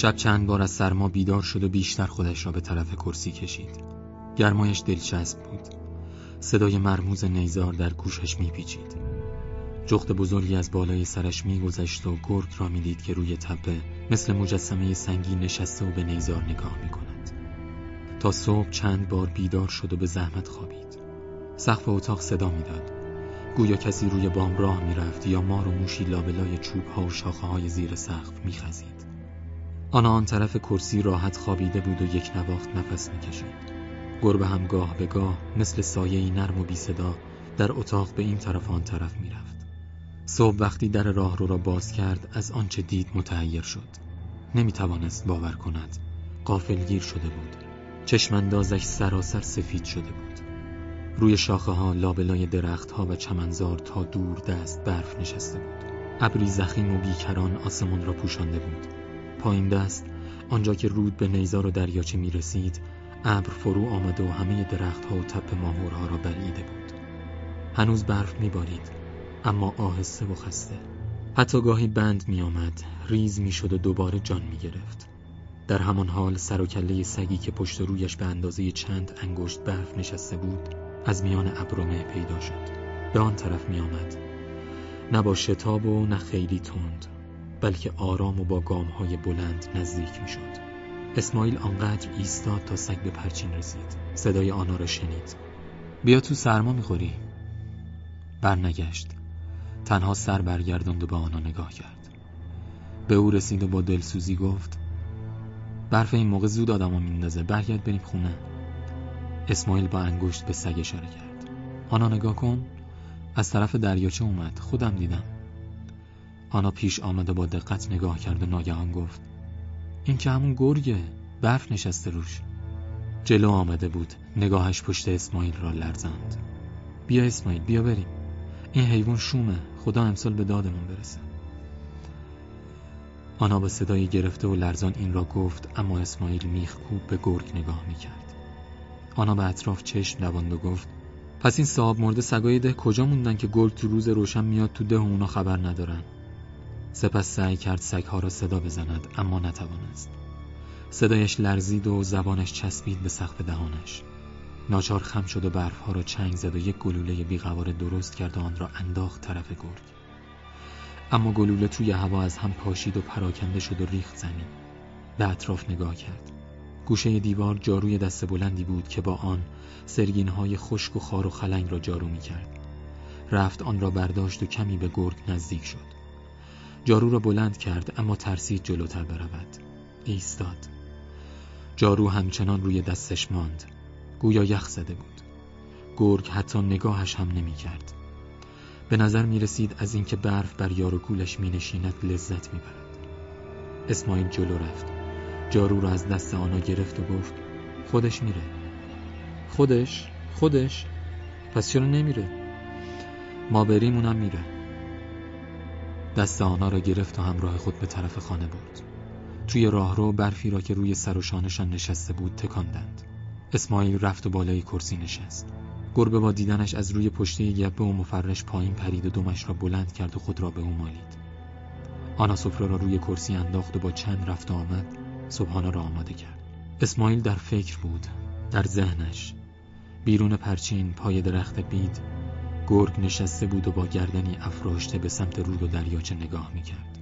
شب چند بار از سرما بیدار شد و بیشتر خودش را به طرف کرسی کشید. گرمایش دلچسب بود. صدای مرموز نیزار در گوشش میپیچید. جغد بزرگی از بالای سرش میگذشت و گرگ را می‌دید که روی تپه مثل مجسمه سنگی نشسته و به نیزار نگاه می‌کند. تا صبح چند بار بیدار شد و به زحمت خوابید. سقف اتاق صدا می‌داد. گویا کسی روی بام راه می‌رفت یا مار و موشی لابلای چوب ها و شاخه های زیر سقف میخزید. آن آن طرف کرسی راحت خوابیده بود و یک نواخت نفس می‌کشید. گربه هم گاه به گاه مثل سایه نرم و بی صدا در اتاق به این طرف آن طرف می‌رفت. صبح وقتی در راه رو را باز کرد از آنچه دید متحیر شد. نمی توانست باور کند. قافلگیر شده بود. چشماندازش سراسر سفید شده بود. روی شاخه ها لابلای درخت ها و چمنزار تا دور دست برف نشسته بود. ابری زخیم و بیکران آسمان را پوشانده بود. پایین دست. آنجا که رود به نیزار و دریاچه می رسید ابر فرو آمده و همه درخت ها و تپ ماهورها را بلعیده بود. هنوز برف می بارید اما آهسته و خسته. حتی گاهی بند می آمد ریز می شد و دوباره جان می گرفت در همان حال سر و کله سگی که پشت رویش به اندازه چند انگشت برف نشسته بود از میان ابرومه پیدا شد. به آن طرف می آمد نه با شتاب و نه خیلی تند. بلکه آرام و با گام های بلند نزدیک می شد اسماعیل آنقدر ایستاد تا سگ به پرچین رسید. صدای آنها را شنید. بیا تو سرما می‌خوری؟ برنگشت. تنها سر برگرداند و به آنها نگاه کرد. به او رسید و با دلسوزی گفت برف این موقع زود آدمو میندازه. برگرد بریم خونه. اسماعیل با انگشت به سگ اشاره کرد. آنا نگاه کن. از طرف دریاچه اومد. خودم دیدم. آنا پیش آمد و با دقت نگاه کرد و ناگهان گفت این که همون گرگه برف نشسته روش. جلو آمده بود نگاهش پشت اسماعیل را لرزند بیا اسماعیل بیا بریم. این حیوان شومه خدا امسال به دادمون برسه. آنا با صدای گرفته و لرزان این را گفت اما اسماعیل میخ کوب به گرگ نگاه می‌کرد. آنا به اطراف چشم دواند و گفت پس این صاحب مرده سگای ده کجا موندن که گرگ تو روز روشن میاد تو ده و اونا خبر ندارن؟ سپس سعی کرد سگها را صدا بزند اما نتوانست. صدایش لرزید و زبانش چسبید به سقف دهانش. ناچار خم شد و برفها را چنگ زد و یک گلوله بیقوار درست کرد و آن را انداخت طرف گرگ اما گلوله توی هوا از هم پاشید و پراکنده شد و ریخت زمین. به اطراف نگاه کرد. گوشه دیوار جاروی دست بلندی بود که با آن سرگین های خشک و خار و خلنگ را جارو می کرد رفت آن را برداشت و کمی به گرگ نزدیک شد. جارو را بلند کرد اما ترسید جلوتر برود. ایستاد. جارو همچنان روی دستش ماند. گویا یخ زده بود. گرگ حتی نگاهش هم نمی کرد. به نظر می رسید از اینکه برف بر یار و کولش می نشیند لذت می برد. اسماعیل جلو رفت. جارو را از دست آنها گرفت و گفت خودش میره. خودش؟ خودش؟ پس چرا نمیره؟ ما بریمونم میره. دست آنها را گرفت و همراه خود به طرف خانه برد. توی راهرو برفی را که روی سر و شانشان نشسته بود تکاندند. اسماعیل رفت و بالای کرسی نشست. گربه با دیدنش از روی پشته گبه و مفرش پایین پرید و دمش را بلند کرد و خود را به او مالید. آنا سفره را روی کرسی انداخت و با چند رفت و آمد صبحانه را آماده کرد. اسماعیل در فکر بود در ذهنش. بیرون پرچین پای درخت بید گرگ نشسته بود و با گردنی افراشته به سمت رود و دریاچه نگاه می‌کرد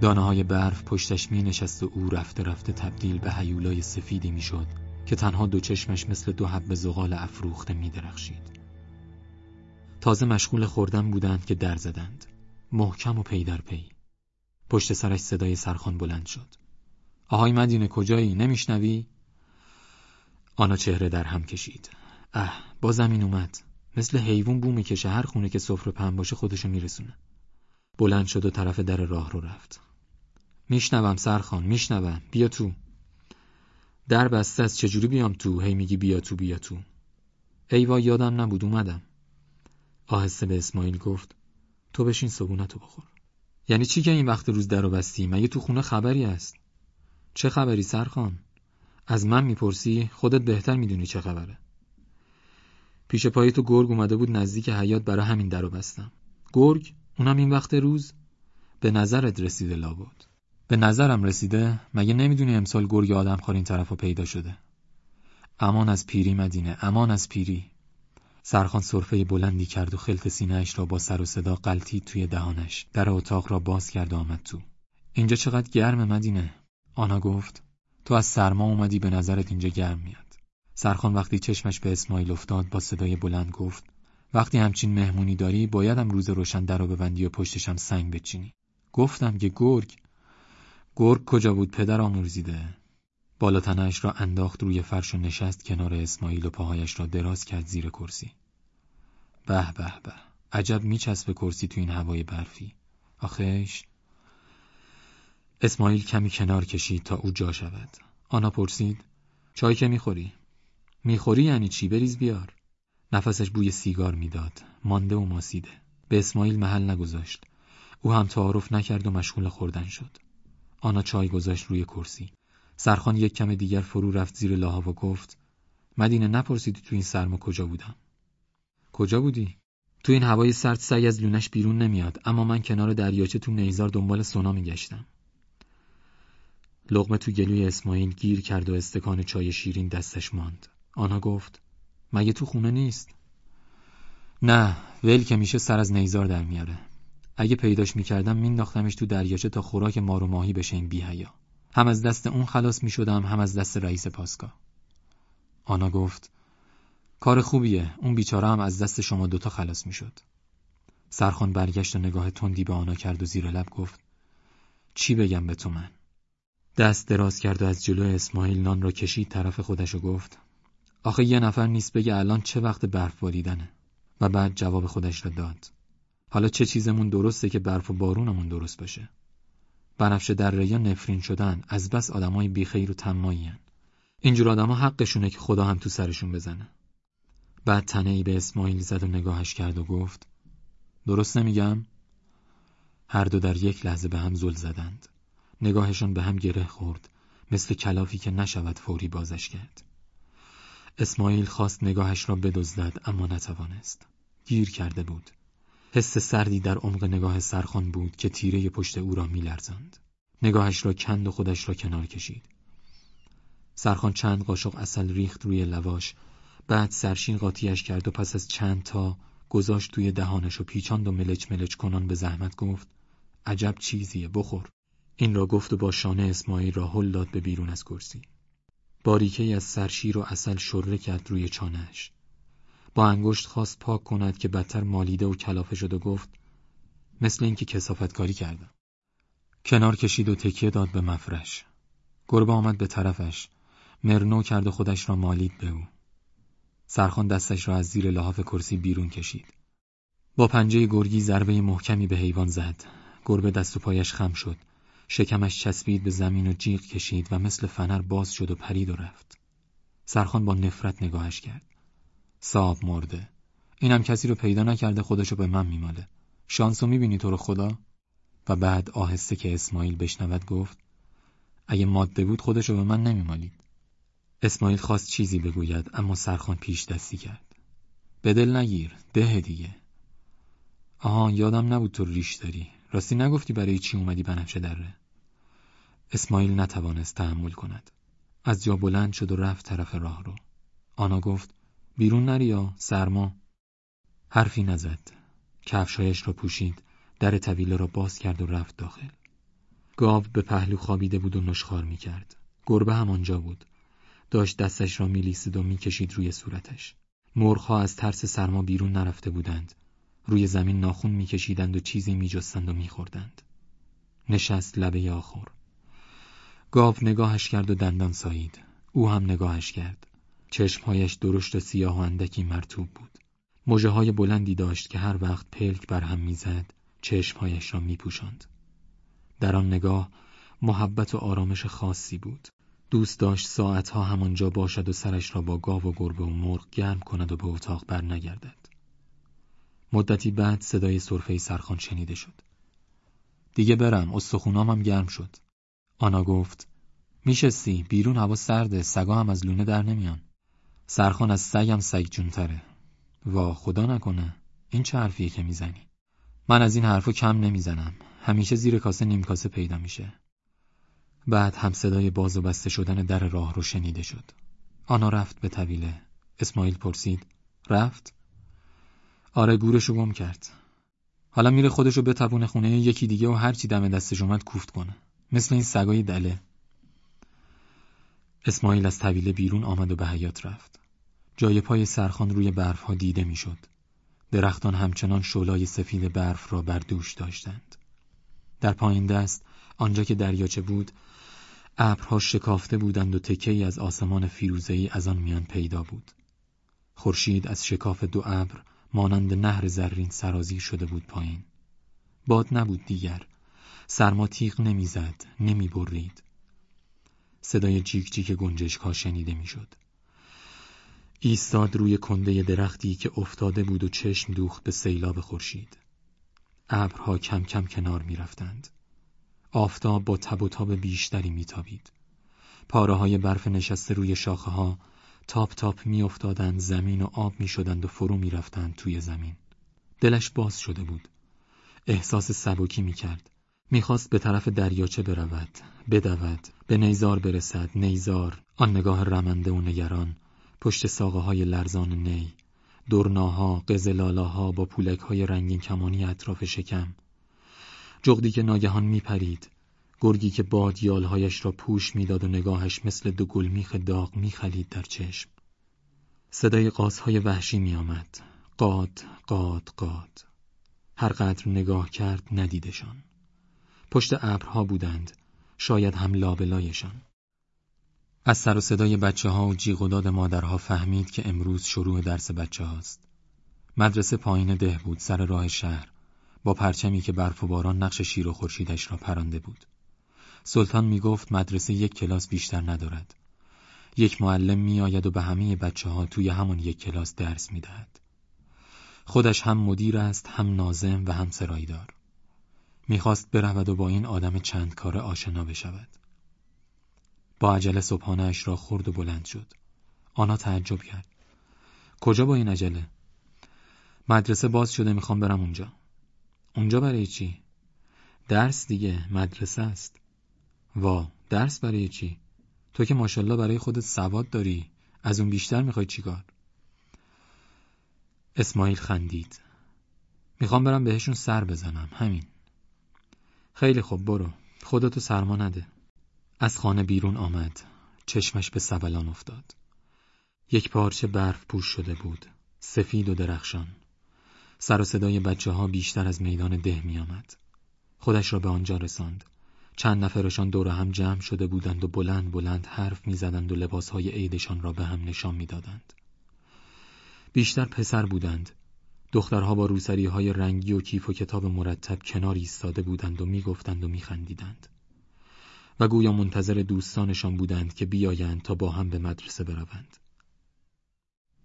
دانه های برف پشتش می نشست و او رفته رفته تبدیل به هیولای سفیدی می‌شد که تنها دو چشمش مثل دو حب زغال افروخته می درخشید. تازه مشغول خوردن بودند که در زدند. محکم و پی در پی. پشت سرش صدای سرخان بلند شد. آهای مدینه کجایی؟ نمیشنوی؟ آنا چهره در هم کشید. اه با زمین اومد. مثل حیوان بو می‌کشه هر خونه که سفره پهن باشه خودشو میرسونه. بلند شد و طرف در راه رو رفت. میشنوم سرخان میشنوم. بیا تو. در بسته از چجوری بیام تو؟ هی میگی بیا تو بیا تو. ای وای یادم نبود اومدم. آهسته به اسماعیل گفت تو بشین صبونتو بخور. یعنی چی که این وقت روز در بستی؟ مگه تو خونه خبری هست؟ چه خبری سرخان از من می‌پرسی؟ خودت بهتر می‌دونی چه خبره. پیش پای تو گرگ اومده بود نزدیک حیات برای همین درو بستم. گرگ اونم این وقت روز به نظرت رسیده لابد؟ به نظرم رسیده؟ مگه نمی‌دونی امسال گرگ آدم خور این طرف پیدا شده؟ امان از پیری مدینه امان از پیری. سرخان صرفه بلندی کرد و خلط سینهش را با سر و صدا قلتید توی دهانش در اتاق را باز کرد و آمد تو. اینجا چقدر گرم مدینه؟ آنا گفت تو از سرما اومدی به نظرت اینجا گرم میاد. سرخان وقتی چشمش به اسماعیل افتاد با صدای بلند گفت وقتی همچین مهمونی داری بایدم روز روشن در رو ببندی و پشتشم سنگ بچینی. گفتم که گرگ گرگ کجا بود پدر آمرزیده؟ بالاتنش را انداخت روی فرش و نشست کنار اسماعیل و پاهایش را دراز کرد زیر کرسی. به به به عجب میچسبه کرسی تو این هوای برفی. آخیش اسماعیل کمی کنار کشید تا او جا شود. آنا پرسید چای که می‌خوری؟ می‌خوری یعنی چی؟ بریز بیار. نفسش بوی سیگار می‌داد. مانده و ماسیده. به اسماعیل محل نگذاشت. او هم تعارف نکرد و مشغول خوردن شد. آنا چای گذاشت روی کرسی. سرخان یک کم دیگر فرو رفت زیر لاها و گفت مدینه نپرسیدی تو این سرما کجا بودم؟ کجا بودی؟ تو این هوای سرد سعی از لونش بیرون نمیاد اما من کنار دریاچه تو نیزار دنبال سونا میگشتم. لغمه تو گلوی اسماعیل گیر کرد و استکان چای شیرین دستش ماند. آنها گفت مگه تو خونه نیست؟ نه ول که میشه سر از نیزار در میاره. اگه پیداش می‌کردم مینداختمش تو دریاچه تا خوراک مار و ماهی بشه این بیهیا هم از دست اون خلاص می‌شدم هم از دست رئیس پاسکا آنا گفت کار خوبیه اون بیچاره هم از دست شما دوتا خلاص می‌شد. سرخان برگشت و نگاه تندی به آنا کرد و زیر لب گفت چی بگم به تو من؟ دست دراز کرد و از جلو اسماعیل نان را کشید طرف خودش و گفت آخه یه نفر نیست بگه الان چه وقت برف باریدنه. و بعد جواب خودش را داد. حالا چه چیزمون درسته که برف و بارونمون درست باشه؟ بنفشه در ریا نفرین شدن از بس آدمای بیخیر و تمایین اینجور آدما حقشونه که خدا هم تو سرشون بزنه. بعد تنه ای به اسماعیل زد و نگاهش کرد و گفت درست نمیگم؟ هر دو در یک لحظه به هم زل زدند. نگاهشان به هم گره خورد مثل کلافی که نشود فوری بازش کرد. اسماعیل خواست نگاهش را بدزدد اما نتوانست. گیر کرده بود. حس سردی در عمق نگاه سرخان بود که تیره پشت او را میلرزاند. نگاهش را کند و خودش را کنار کشید. سرخان چند قاشق اصل ریخت روی لواش بعد سرشین قاطیش کرد و پس از چند تا گذاشت توی دهانش و پیچاند و ملچ ملچ کنان به زحمت گفت عجب چیزیه بخور. این را گفت و با شانه اسماعیل را هل داد به بیرون از کرسی. باریکه از سرشیر و اصل شره کرد روی چانهش با انگشت خواست پاک کند که بدتر مالیده و کلافه شد و گفت مثل اینکه کسافتکاری کردم. کنار کشید و تکیه داد به مفرش. گربه آمد به طرفش. مرنو کرد و خودش را مالید به او. سرخان دستش را از زیر لحاف کرسی بیرون کشید. با پنجه گرگی ضربه محکمی به حیوان زد. گربه دست و پایش خم شد. شکمش چسبید به زمین و جیغ کشید و مثل فنر باز شد و پرید و رفت. سرخان با نفرت نگاهش کرد. صاحب مرده. اینم کسی رو پیدا نکرده خودشو به من میماله. شانسو می‌بینی تو رو خدا؟ و بعد آهسته که اسماعیل بشنود گفت اگه ماده بود خودشو به من نمیمالید. اسماعیل خواست چیزی بگوید اما سرخان پیش دستی کرد. به دل نگیر ده دیگه. آها یادم نبود تو ریش داری. راستی نگفتی برای چی اومدی بنفشه دره؟ اسماعیل نتوانست تحمل کند. از جا بلند شد و رفت طرف راه رو. آنا گفت بیرون نریا سرما؟ حرفی نزد. کفشایش را پوشید در طویله را باز کرد و رفت داخل. گاو به پهلو خوابیده بود و نشخار می کرد. گربه هم آنجا بود. داشت دستش را میلیسید و می‌کشید روی صورتش. مرغها از ترس سرما بیرون نرفته بودند. روی زمین ناخون میکشیدند و چیزی میجستند و میخوردند نشست لبه آخر. گاو نگاهش کرد و دندان سایید. او هم نگاهش کرد. چشمهایش درشت و سیاه و اندکی مرتوب بود. موجه های بلندی داشت که هر وقت پلک بر هم می‌زد چشمهایش را میپوشاند. در آن نگاه محبت و آرامش خاصی بود. دوست داشت ساعتها همانجا باشد و سرش را با گاو و گربه و مرغ گرم کند و به اتاق بر نگردد مدتی بعد صدای سرفه سرخان شنیده شد. دیگه برم استخونام هم گرم شد. آنا گفت میشستی بیرون هوا سرده سگا هم از لونه در نمیان سرخان از سگم سگ جونتره وا خدا نکنه این چه حرفیه که می‌زنی من از این حرفو کم نمی‌زنم همیشه زیر کاسه نیم کاسه پیدا میشه بعد هم صدای باز و بسته شدن در راه رو شنیده شد. آنا رفت به طویله. اسماعیل پرسید. رفت؟ آره گورشو گم کرد. حالا میره خودشو بتوونه خونه یکی دیگه و هرچی دم دستش اومد کوفت کنه. مثل این سگای دله. اسماعیل از طویله بیرون آمد و به حیات رفت. جای پای سرخان روی برف ها دیده می‌شد. درختان همچنان شولای سفید برف را بر دوش داشتند. در پایین دست آنجا که دریاچه بود ابرها شکافته بودند و تکه از آسمان فیروزه‌ای از آن میان پیدا بود. خورشید از شکاف دو ابر مانند نهر زرین سرازی شده بود پایین. باد نبود دیگر. سرما تیغ نمی‌زد، نمی برید. صدای جیک جیک گنجشک ها شنیده می‌شد. ایستاد روی کنده درختی که افتاده بود و چشم دوخت به سیلاب خورشید. ابرها کم کم کنار می رفتند. آفتاب با تب و تاب بیشتری میتابید. پاره های برف نشسته روی شاخه ها تاپ تاپ میافتادند زمین و آب می‌شدند و فرو می‌رفتند توی زمین. دلش باز شده بود. احساس سبکی می‌کرد. می‌خواست به طرف دریاچه برود، بدود، به نیزار برسد، نیزار، آن نگاه رمنده و نگران، پشت ساقه های لرزان نی، درناها، قزلالاها با پولک های رنگین کمانی اطراف شکم، جغدی که ناگهان میپرید گرگی که باد یالهایش را پوش می‌داد و نگاهش مثل دو گلمیخ داغ میخلید در چشم. صدای قاسهای وحشی میآمد. قاد قاد قاد. هر قدر نگاه کرد ندیدشان. پشت ابرها بودند شاید هم لابلایشان از سر و صدای بچه ها و جیغ و داد مادرها فهمید که امروز شروع درس بچه هاست. مدرسه پایین ده بود سر راه شهر با پرچمی که برف و باران نقش شیر و خورشیدش را پرانده بود. سلطان می گفت مدرسه یک کلاس بیشتر ندارد. یک معلم می آید و به همه بچه ها توی همون یک کلاس درس می دهد. خودش هم مدیر است هم نازم و هم سرایدار. می‌خواست برود و با این آدم چند کاره آشنا بشود. با عجله صبحانه را خورد و بلند شد. آنا تعجب کرد. کجا با این عجله؟ مدرسه باز شده می‌خوام برم اونجا. اونجا برای چی؟ درس دیگه مدرسه است وا درس برای چی؟ تو که ماشالله برای خودت سواد داری از اون بیشتر می‌خوای چیکار؟ اسماعیل خندید می‌خوام برم بهشون سر بزنم همین خیلی خوب برو خودتو سرما نده از خانه بیرون آمد چشمش به سبلان افتاد یک پارچه برف پوش شده بود سفید و درخشان سر و صدای بچه ها بیشتر از میدان ده می آمد. خودش را به آنجا رساند. چند نفرشان دور هم جمع شده بودند و بلند بلند حرف می‌زدند و لباسهای عیدشان را به هم نشان می‌دادند. بیشتر پسر بودند. دخترها با روسری های رنگی و کیف و کتاب مرتب کنار ایستاده بودند و می‌گفتند و میخندیدند. و گویا منتظر دوستانشان بودند که بیایند تا با هم به مدرسه بروند.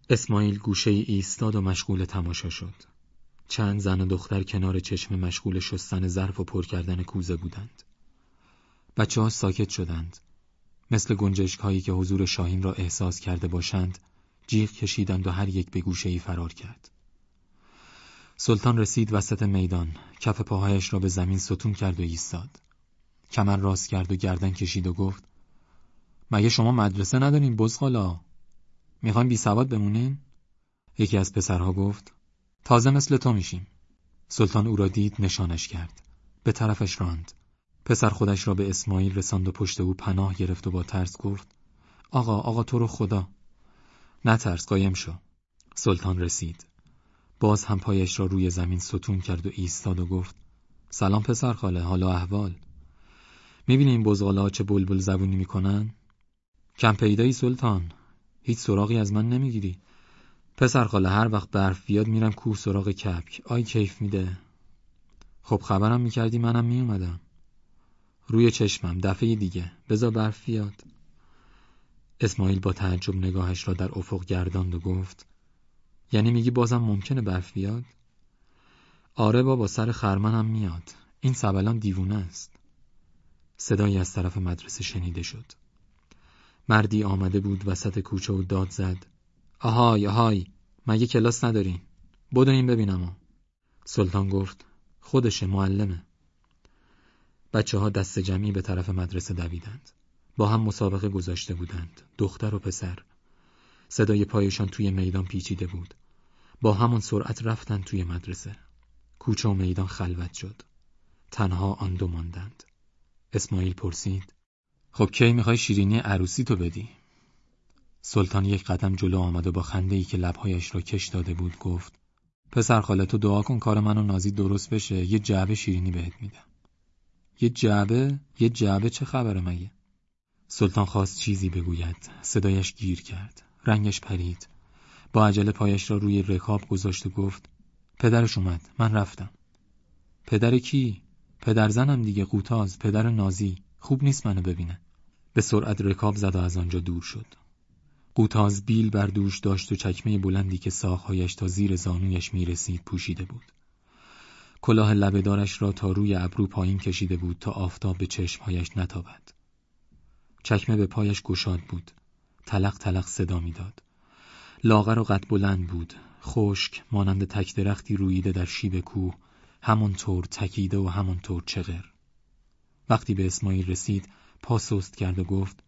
اسماعیل گوشه ایستاد و مشغول تماشا شد. چند زن و دختر کنار چشم مشغول شستن ظرف و پر کردن کوزه بودند. بچه ها ساکت شدند. مثل گنجشک هایی که حضور شاهین را احساس کرده باشند، جیغ کشیدند و هر یک به گوشه ای فرار کرد. سلطان رسید وسط میدان، کف پاهایش را به زمین ستون کرد و ایستاد. کمر راست کرد و گردن کشید و گفت: مگه شما مدرسه ندارین بزغالا؟ می‌خواین بی سواد بمونین؟ یکی از پسرها گفت: تازه مثل تو میشیم. سلطان او را دید نشانش کرد. به طرفش راند. پسر خودش را به اسماعیل رساند و پشت او پناه گرفت و با ترس گفت آقا آقا تو رو خدا ترس قایم شو سلطان رسید باز هم پایش را روی زمین ستون کرد و ایستاد و گفت سلام پسر خاله حالا احوال؟ می‌بینی این بزغاله چه بلبل زبونی می‌کنن؟ کم پیدایی سلطان هیچ سراغی از من نمی‌گیری. پسر خاله هر وقت برف بیاد میرم کوه سراغ کپک آی کیف میده. خب خبرم می‌کردی منم میومدم روی چشمم دفعه دیگه بزا برف بیاد. اسماعیل با تعجب نگاهش را در افق گرداند و گفت یعنی میگی بازم ممکنه برف بیاد؟ آره بابا سر خرمنم میاد. این سبلان دیوونه است. صدایی از طرف مدرسه شنیده شد. مردی آمده بود وسط کوچه و داد زد. آهای آهای مگه کلاس ندارین بدو این ببینم سلطان گفت خودشه معلمه. بچه ها دست جمعی به طرف مدرسه دویدند. با هم مسابقه گذاشته بودند. دختر و پسر. صدای پایشان توی میدان پیچیده بود. با همان سرعت رفتند توی مدرسه. کوچه و میدان خلوت شد. تنها آن دو ماندند. اسماعیل پرسید خب کی می‌خوای شیرینی عروسی تو بدی؟ سلطان یک قدم جلو آمد و با خنده ای که لبهایش را کش داده بود گفت پسر خاله تو دعا کن کار من و نازی درست بشه یه جعبه شیرینی بهت میدم یه جعبه یه جعبه چه خبره مگه سلطان خواست چیزی بگوید صدایش گیر کرد رنگش پرید. با عجله پایش را روی رکاب گذاشت و گفت پدرش اومد من رفتم. پدر کی؟ پدر زنم دیگه قوتاز پدر نازی. خوب نیست منو ببینه. به سرعت رکاب زد و از آنجا دور شد. قوتاز بیل بر دوش داشت و چکمه بلندی که ساقهایش تا زیر زانویش می‌رسید پوشیده بود. کلاه لبهدارش را تا روی ابرو پایین کشیده بود تا آفتاب به چشمهایش نتابد. چکمه به پایش گشاد بود. تلق تلق صدا می‌داد. لاغر و قد بلند بود. خشک مانند تک درختی رویده در شیب کوه. همانطور تکیده و همانطور چغر. وقتی به اسماعیل رسید پا سست کرد و گفت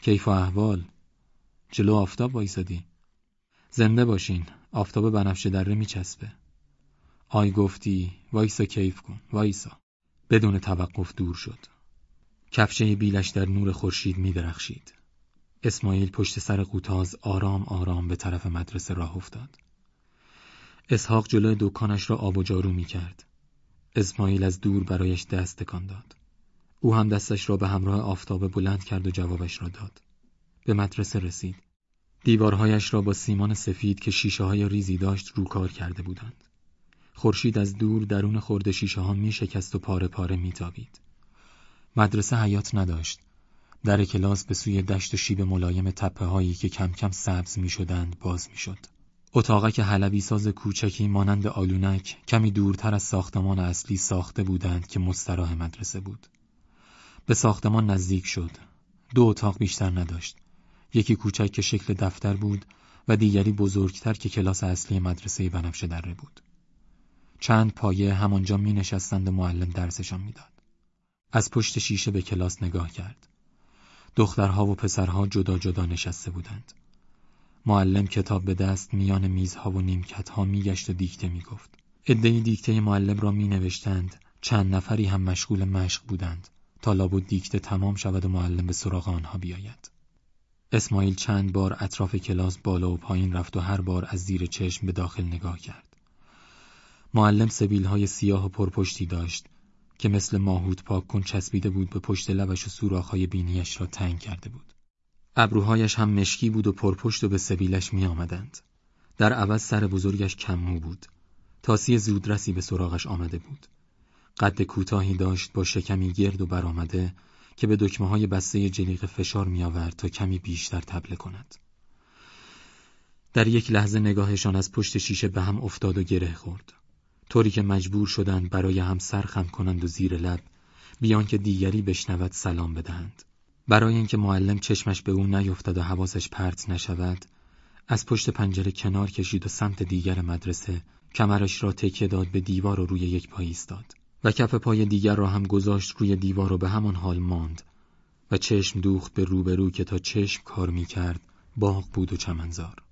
کیف و احوال؟ جلو آفتاب وایسادی. زنده باشین آفتاب بنفشه دره میچسبه. آی گفتی وایسا کیف کن وایسا. بدون توقف دور شد. کفشه بیلش در نور خورشید میدرخشید. اسماعیل پشت سر قوتاز آرام آرام به طرف مدرسه راه افتاد اسحاق جلوی دکانش را آب و جارو می کرد. اسماعیل از دور برایش دست تکان داد. او هم دستش را به همراه آفتاب بلند کرد و جوابش را داد. به مدرسه رسید. دیوارهایش را با سیمان سفید که شیشه های ریزی داشت روکار کرده بودند. خورشید از دور درون خورده شیشه ها می شکست و پاره پاره می تابید. مدرسه حیات نداشت. در کلاس به سوی دشت و شیب ملایم تپه هایی که کم کم سبز می شدند باز می شد. اتاقک حلبی ساز کوچکی مانند آلونک کمی دورتر از ساختمان اصلی ساخته بودند که مستراح مدرسه بود. به ساختمان نزدیک شد. دو اتاق بیشتر نداشت. یکی کوچک که شکل دفتر بود و دیگری بزرگتر که کلاس اصلی مدرسه بنفشه دره بود. چند پایه همانجا می نشستند و معلم درسشان می‌داد. از پشت شیشه به کلاس نگاه کرد. دخترها و پسرها جدا جدا نشسته بودند. معلم کتاب به دست میان میزها و نیمکتها میگشت و دیکته می‌گفت. عدهای دیکته معلم را می نوشتند. چند نفری هم مشغول مشق بودند تا لابد دیکته تمام شود و معلم به سراغ آنها بیاید. اسماعیل چند بار اطراف کلاس بالا و پایین رفت و هر بار از زیر چشم به داخل نگاه کرد. معلم سبیل های سیاه و پرپشتی داشت که مثل ماهود پاک کن چسبیده بود به پشت لبش و سوراخهای بینیش را تنگ کرده بود. ابروهایش هم مشکی بود و پرپشت و به سبیلش می آمدند. در عوض سر بزرگش کمو بود. تاسی زودرسی به سراغش آمده بود. قد کوتاهی داشت با شکمی گرد و برآمده که به دکمه های بسته جلیق فشار می آورد تا کمی بیشتر تبله کند. در یک لحظه نگاهشان از پشت شیشه به هم افتاد و گره خورد. طوری که مجبور شدند برای هم سرخم کنند و زیر لب بیان که دیگری بشنود سلام بدهند. برای اینکه معلم چشمش به او نیفتد و حواسش پرت نشود از پشت پنجره کنار کشید و سمت دیگر مدرسه کمرش را تکیه داد به دیوار و روی یک پای ایستاد و کف پای دیگر را هم گذاشت روی دیوار و به همان حال ماند و چشم دوخت به روبرو که تا چشم کار می کرد باغ بود و چمنزار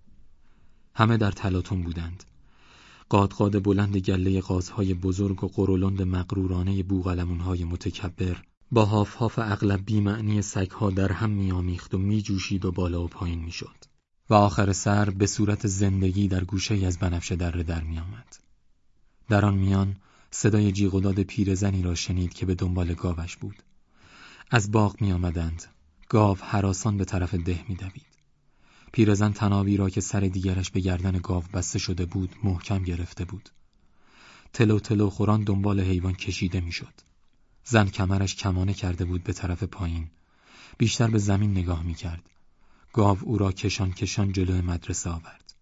همه در تلاطم بودند قادقاد بلند گله قازهای بزرگ و قرولند مقرورانه بوغلمونهای متکبر با هاف هاف اغلب بیمعنی سگها در هم میآمیخت و میجوشید و بالا و پایین می‌شد و آخر سر به صورت زندگی در گوشه از بنفشه دره در میآمد. در آن میان صدای جیغ و داد پیرزنی را شنید که به دنبال گاوش بود. از باغ می آمدند. گاو حراسان به طرف ده می دوید. پیرزن تنابی را که سر دیگرش به گردن گاو بسته شده بود محکم گرفته بود. تلو تلو خوران دنبال حیوان کشیده می‌شد. زن کمرش کمانه کرده بود به طرف پایین. بیشتر به زمین نگاه می کرد. گاو او را کشان کشان جلوی مدرسه آورد.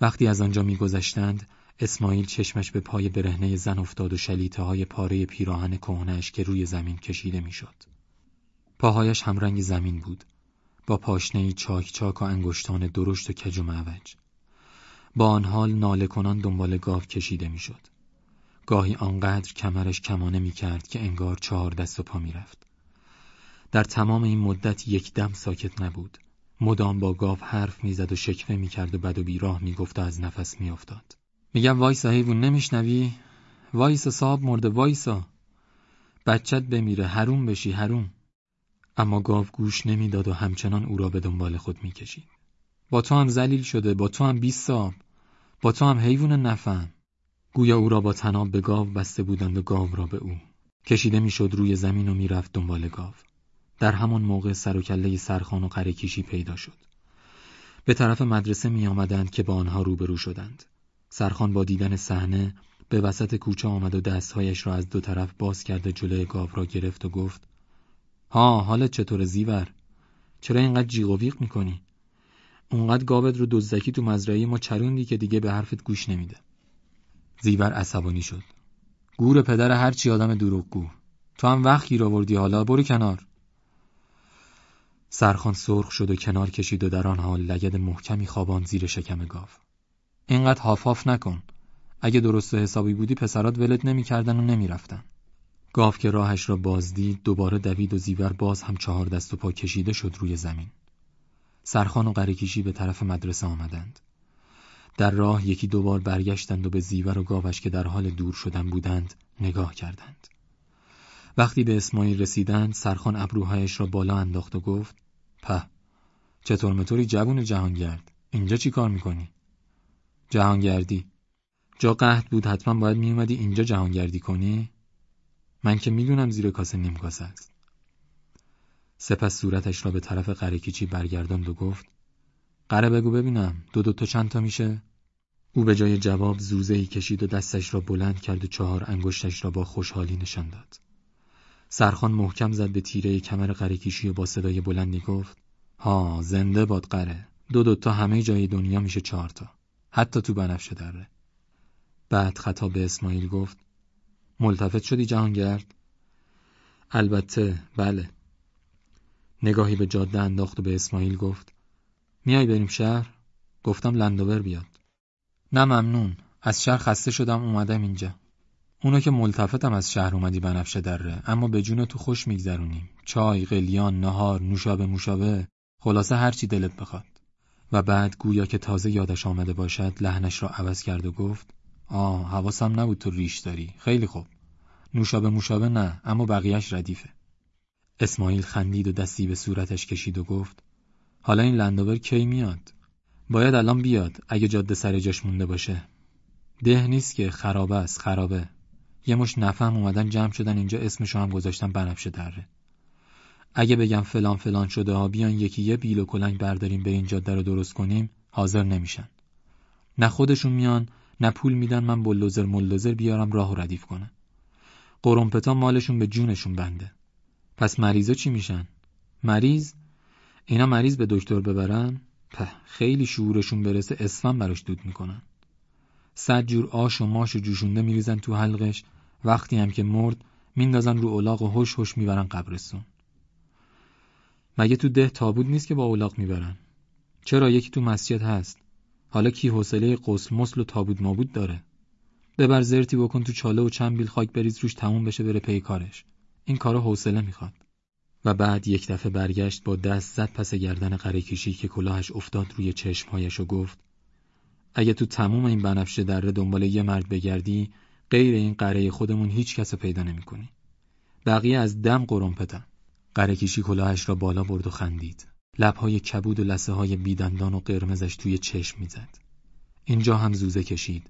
وقتی از آنجا میگذشتند اسماعیل چشمش به پای برهنه زن افتاد و شلیته های پاره پیراهن کهنش که روی زمین کشیده می‌شد. پاهایش همرنگ زمین بود. با پاشنه چاک چاک و انگشتان درشت و کج و معوج. با آن حال ناله کنان دنبال گاو کشیده می‌شد. گاهی آنقدر کمرش کمانه می کرد که انگار چهار دست و پا می رفت. در تمام این مدت یک دم ساکت نبود. مدام با گاو حرف می‌زد و شکفه می‌کرد و بد و بیراه می‌گفت و از نفس میافتاد. میگم وایسا حیوان نمیشنوی؟ وایسا صاحب مرده وایسا بچت بمیره حروم بشی حروم اما گاو گوش نمی‌داد و همچنان او را به دنبال خود می‌کشید. با تو هم زلیل شده با تو هم بیست صاحب با تو هم حیوان نفهم. گویا او را با تناب به گاو بسته بودند و گاو را به او. کشیده می‌شد روی زمین و می‌رفت دنبال گاو. در همان موقع سر و کله سرخان و قرکیشی پیدا شد. به طرف مدرسه می آمدند که با آنها روبرو شدند. سرخان با دیدن صحنه به وسط کوچه آمد و دستهایش را از دو طرف باز کرده جلوی گاو را گرفت و گفت ها حالت چطور زیور؟ چرا اینقدر جیغ و ویغ می‌کنی؟ اونقدر گاوت رو دزدکی تو مزرعه ما چروندی که دیگه به حرفت گوش نمیده. زیور عصبانی شد. گور پدر هر چی آدم دروغگو. تو هم وقت گیر آوردی حالا برو کنار. سرخان سرخ شد و کنار کشید و در آن حال لگد محکمی خوابان زیر شکم گاو. اینقدر هاف هاف نکن. اگه درست و حسابی بودی پسرات ولت نمی‌کردن و نمی‌رفتن. گاو که راهش را بازدید دوباره دوید و زیور باز هم چهار دست و پا کشیده شد روی زمین. سرخان و قرکیشی به طرف مدرسه آمدند. در راه یکی دوبار برگشتند و به زیور و گاوش که در حال دور شدن بودند نگاه کردند. وقتی به اسماعیل رسیدند سرخان ابروهایش را بالا انداخت و گفت په چطور مطوری جوون جهانگرد؟ اینجا چی کار می‌کنی؟ جهانگردی. جا قهد بود حتما باید میومدی اینجا جهانگردی کنی؟ من که می‌دونم زیر کاسه نیم کاسه است سپس صورتش را به طرف قرکیچی برگرداند و گفت قره بگو ببینم دو دو تا چند تا میشه؟ او به جای جواب زوزه ای کشید و دستش را بلند کرد و چهار انگشتش را با خوشحالی نشان داد. سرخان محکم زد به تیره کمر قرکیشی و با صدای بلندی گفت ها زنده باد قره دو دوتا همه جای دنیا میشه چهار تا حتی تو بنفشه دره بعد خطاب به اسماعیل گفت ملتفت شدی جهانگرد؟ البته بله. نگاهی به جاده انداخت و به اسماعیل گفت میای بریم شهر؟ گفتم لندوور بیاد. نه ممنون. از شهر خسته شدم اومدم اینجا. اونو که ملتفتم از شهر اومدی بنفشه دره اما به جون تو خوش میگذرونیم. چای، قلیان، نهار، نوشابه موشابه خلاصه هرچی دلت بخواد. و بعد گویا که تازه یادش آمده باشد لحنش را عوض کرد و گفت آه حواسم نبود تو ریش داری. خیلی خوب. نوشابه موشابه نه اما بقیهش ردیفه. اسماعیل خندید و دستی به صورتش کشید و گفت حالا این لنداور کی میاد؟ باید الان بیاد اگه جاده سر جاش مونده باشه. ده نیست که خرابه است خرابه. یه مش نفهم اومدن جمع شدن اینجا اسمشو هم گذاشتن بنفشه دره. اگه بگم فلان فلان شده ها بیان یکی یه بیل و کلنگ برداریم به این جاده رو درست کنیم حاضر نمیشن. نه خودشون میان نه پول میدن من بلوزر ملوزر بیارم راه و ردیف کنم قرمپتا مالشون به جونشون بنده. پس مریضا چی میشن؟ مریض؟ اینا مریض به دکتر ببرن؟ په خیلی شعورشون برسه اسفن براش دود می‌کنن. صد جور آش و ماش و جوشونده میریزن تو حلقش. وقتی هم که مرد میندازن رو اولاغ و هوش هوش می‌برن قبرستون. مگه تو ده تابود نیست که با اولاغ می‌برن؟ چرا یکی تو مسجد هست؟ حالا کی حوصله قسل مسل و تابود مابود داره ببر زرتی بکن تو چاله و چند بیل خاک بریز روش تموم بشه بره پی کارش این کارا حوصله می‌خواد و بعد یک دفعه برگشت با دست زد پس گردن قرهکشی که کلاهش افتاد روی چشمهایش و گفت اگه تو تموم این بنفشه دره دنبال یه مرد بگردی غیر این قره خودمون هیچ کس پیدا نمی‌کنی. بقیه از دم قرمپتن. قره کشی کلاهش را بالا برد و خندید. لبهای کبود و لسه های بیدندان و قرمزش توی چشم می‌زد. اینجا هم زوزه کشید.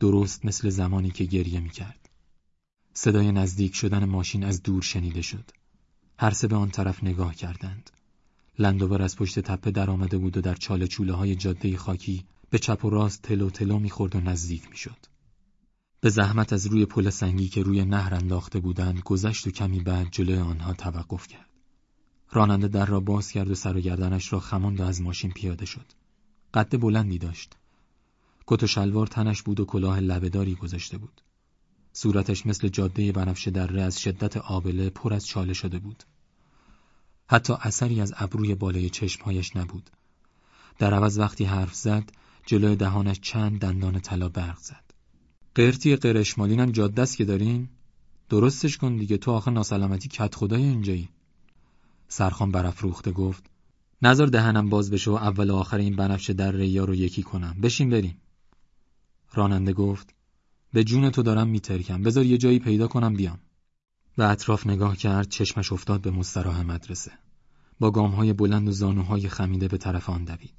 درست مثل زمانی که گریه می‌کرد. صدای نزدیک شدن ماشین از دور شنیده شد. هر سه به آن طرف نگاه کردند. لندوبر از پشت تپه در آمده بود و در چاله چوله های جاده خاکی به چپ و راست تلو تلو می‌خورد و نزدیک می‌شد. به زحمت از روی پل سنگی که روی نهر انداخته بودند گذشت و کمی بعد جلوی آنها توقف کرد. راننده در را باز کرد و سر و گردنش را خماند و از ماشین پیاده شد. قد بلندی داشت. کت و شلوار تنش بود و کلاه لبهداری گذاشته بود. صورتش مثل جاده بنفشه دره از شدت آبله پر از چاله شده بود. حتی اثری از ابروی بالای چشمهایش نبود. در عوض وقتی حرف زد جلوی دهانش چند دندان طلا برق زد. قرتی قرشمالینم جاده است که دارین درستش کن دیگه تو آخه ناسلامتی کت خدای اینجایی سرخان برافروخته گفت نظر دهنم باز بشه و اول و آخر این بنفش در ریا رو یکی کنم. بشین بریم. راننده گفت به جون تو دارم میترکم. بذار یه جایی پیدا کنم بیام. به اطراف نگاه کرد چشمش افتاد به مستراح مدرسه. با گامهای بلند و زانوهای خمیده به طرف آن دوید.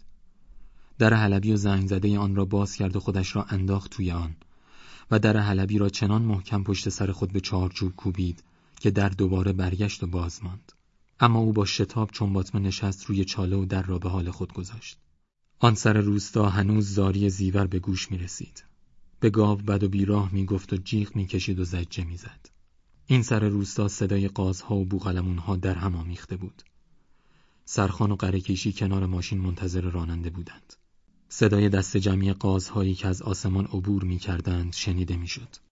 در حلبی و زنگ زده آن را باز کرد و خودش را انداخت توی آن. و در حلبی را چنان محکم پشت سر خود به چارچوب کوبید که در دوباره برگشت و باز ماند. اما او با شتاب چون باطمه نشست روی چاله و در را به حال خود گذاشت. آن سر روستا هنوز زاری زیور به گوش می رسید. به گاو بد و بیراه می گفت و جیغ می کشید و زجه می زد. این سر روستا صدای قازها و بوغلمونها در هم آمیخته بود. سرخان و قرکیشی کنار ماشین منتظر راننده بودند. صدای دست جمعی قازهایی که از آسمان عبور می کردند شنیده می شد.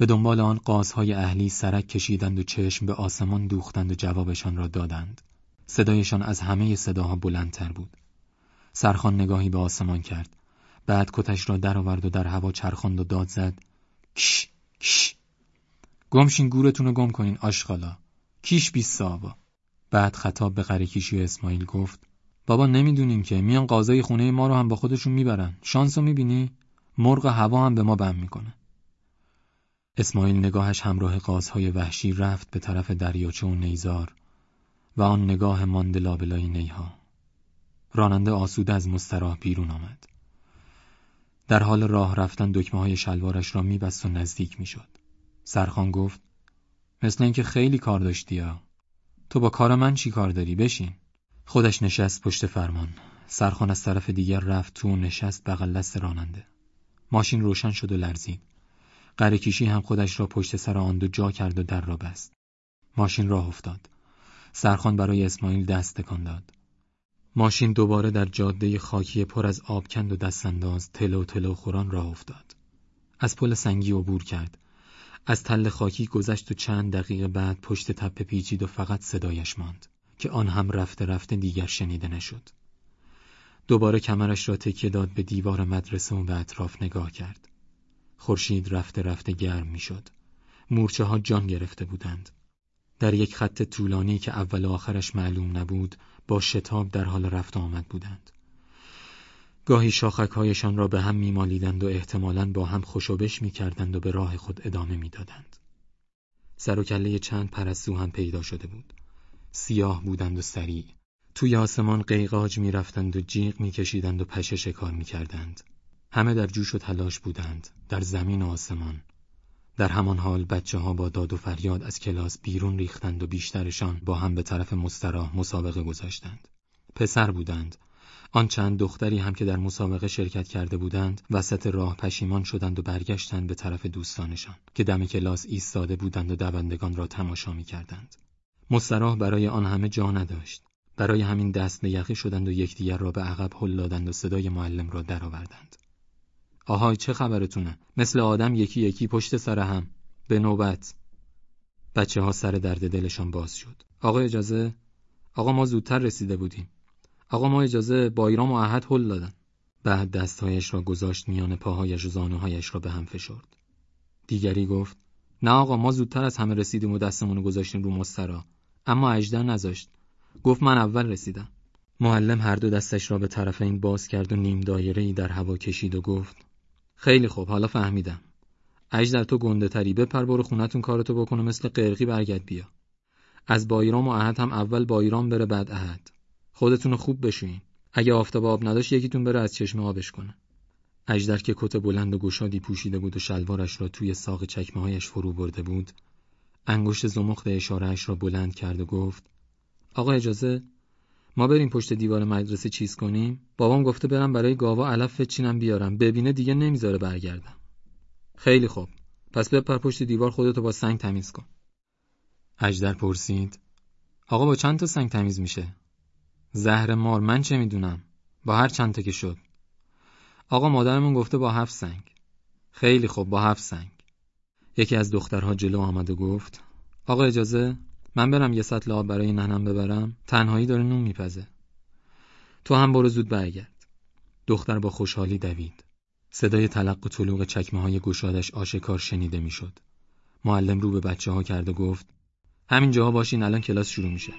به دنبال آن قازهای اهلی سرک کشیدند و چشم به آسمان دوختند و جوابشان را دادند. صدایشان از همه صداها بلندتر بود. سرخان نگاهی به آسمان کرد. بعد کتش را درآورد و در هوا چرخاند و داد زد. کش کش گمشین گورتون رو گم کنین آشغالا. کیش بیست صابا. بعد خطاب به قرکیشی و اسماعیل گفت بابا نمی‌دونیم که میان قاضای خونه ما رو هم با خودشون می‌برن شانس رو می‌بینی مرغ هوا هم به ما بم می‌کنه اسماعیل نگاهش همراه قازهای وحشی رفت به طرف دریاچه و نیزار و آن نگاه مانده لابلای نیها. راننده آسوده از مستراح بیرون آمد. در حال راه رفتن دکمه های شلوارش را میبست و نزدیک می‌شد. سرخان گفت مثل اینکه خیلی کار داشتی یا تو با کار من چی کار داری؟ بشین. خودش نشست پشت فرمان. سرخان از طرف دیگر رفت تو و نشست بغل دست راننده. ماشین روشن شد و لرزید. قرکیشی هم خودش را پشت سر آن دو جا کرد و در را بست. ماشین راه افتاد. سرخان برای اسماعیل دست تکان داد. ماشین دوباره در جاده خاکی پر از آب کند و دستانداز تلو تلو خوران راه افتاد. از پل سنگی عبور کرد. از تل خاکی گذشت و چند دقیقه بعد پشت تپه پیچید و فقط صدایش ماند که آن هم رفته رفته دیگر شنیده نشد. دوباره کمرش را تکیه داد به دیوار مدرسه و به اطراف نگاه کرد. خورشید رفته رفته گرم می‌شد. مورچه ها جان گرفته بودند. در یک خط طولانی که اول و آخرش معلوم نبود با شتاب در حال رفت آمد بودند. گاهی شاخکهایشان را به هم میمالیدند و احتمالاً با هم خوشوبش می‌کردند و به راه خود ادامه می‌دادند. سر و کله چند پرستو هم پیدا شده بود. سیاه بودند و سریع توی آسمان قیقاج می‌رفتند و جیغ میکشیدند و پشه شکار می‌کردند همه در جوش و تلاش بودند در زمین و آسمان. در همان حال بچه ها با داد و فریاد از کلاس بیرون ریختند و بیشترشان با هم به طرف مستراح مسابقه گذاشتند. پسر بودند. آن چند دختری هم که در مسابقه شرکت کرده بودند وسط راه پشیمان شدند و برگشتند به طرف دوستانشان که دم کلاس ایستاده بودند و دوندگان را تماشا می‌کردند. مستراح برای آن همه جا نداشت. برای همین دست به یقه شدند و یکدیگر را به عقب هل دادند و صدای معلم را درآوردند. آهای چه خبرتونه؟ مثل آدم یکی یکی پشت سر هم. به نوبت. بچه ها سر درد دلشان باز شد. آقا اجازه؟ آقا ما زودتر رسیده بودیم. آقا ما اجازه با ایرام و عهد هل دادن. بعد دستهایش را گذاشت میان پاهایش و زانوهایش را به هم فشرد. دیگری گفت نه آقا ما زودتر از همه رسیدیم و دستمون رو گذاشتیم رو مسترا. اما اجدر نذاشت. گفت من اول رسیدم. معلم هر دو دستش را به طرف این باز کرد و نیم دایره ای در هوا کشید و گفت خیلی خوب حالا فهمیدم. اجدر تو گنده تری بپر برو خونتون کارتو بکنه مثل قرقی برگرد بیا. از بایرام و عهد هم اول بایرام بره بعد عهد خودتون خوب بشوین. اگه آفتاب آب نداشت یکیتون بره از چشمه آبش کنه. اجدر که کت بلند و گشادی پوشیده بود و شلوارش را توی ساق چکمه هایش فرو برده بود انگشت زمخت اشارهش را بلند کرد و گفت آقا اجازه؟ ما بریم پشت دیوار مدرسه چیز کنیم؟ بابام گفته برم برای گاوا علف چینم بیارم. ببینه دیگه نمی‌ذاره برگردم. خیلی خوب. پس بپر پشت دیوار خودتو با سنگ تمیز کن. اجدر پرسید. آقا با چند تا سنگ تمیز میشه؟ زهر مار من چه می‌دونم؟ با هر چند تا که شد. آقا مادرمون گفته با هفت سنگ. خیلی خوب با هفت سنگ. یکی از دخترها جلو آمد و گفت آقا اجازه؟ من برم یه سطل آب برای ننم ببرم تنهایی داره نون میپزه تو هم برو زود برگرد دختر با خوشحالی دوید صدای تلق و طلوق چکمه های گشادش آشکار شنیده می‌شد. معلم رو به بچه ها کرد و گفت همین جاها باشین الان کلاس شروع میشه.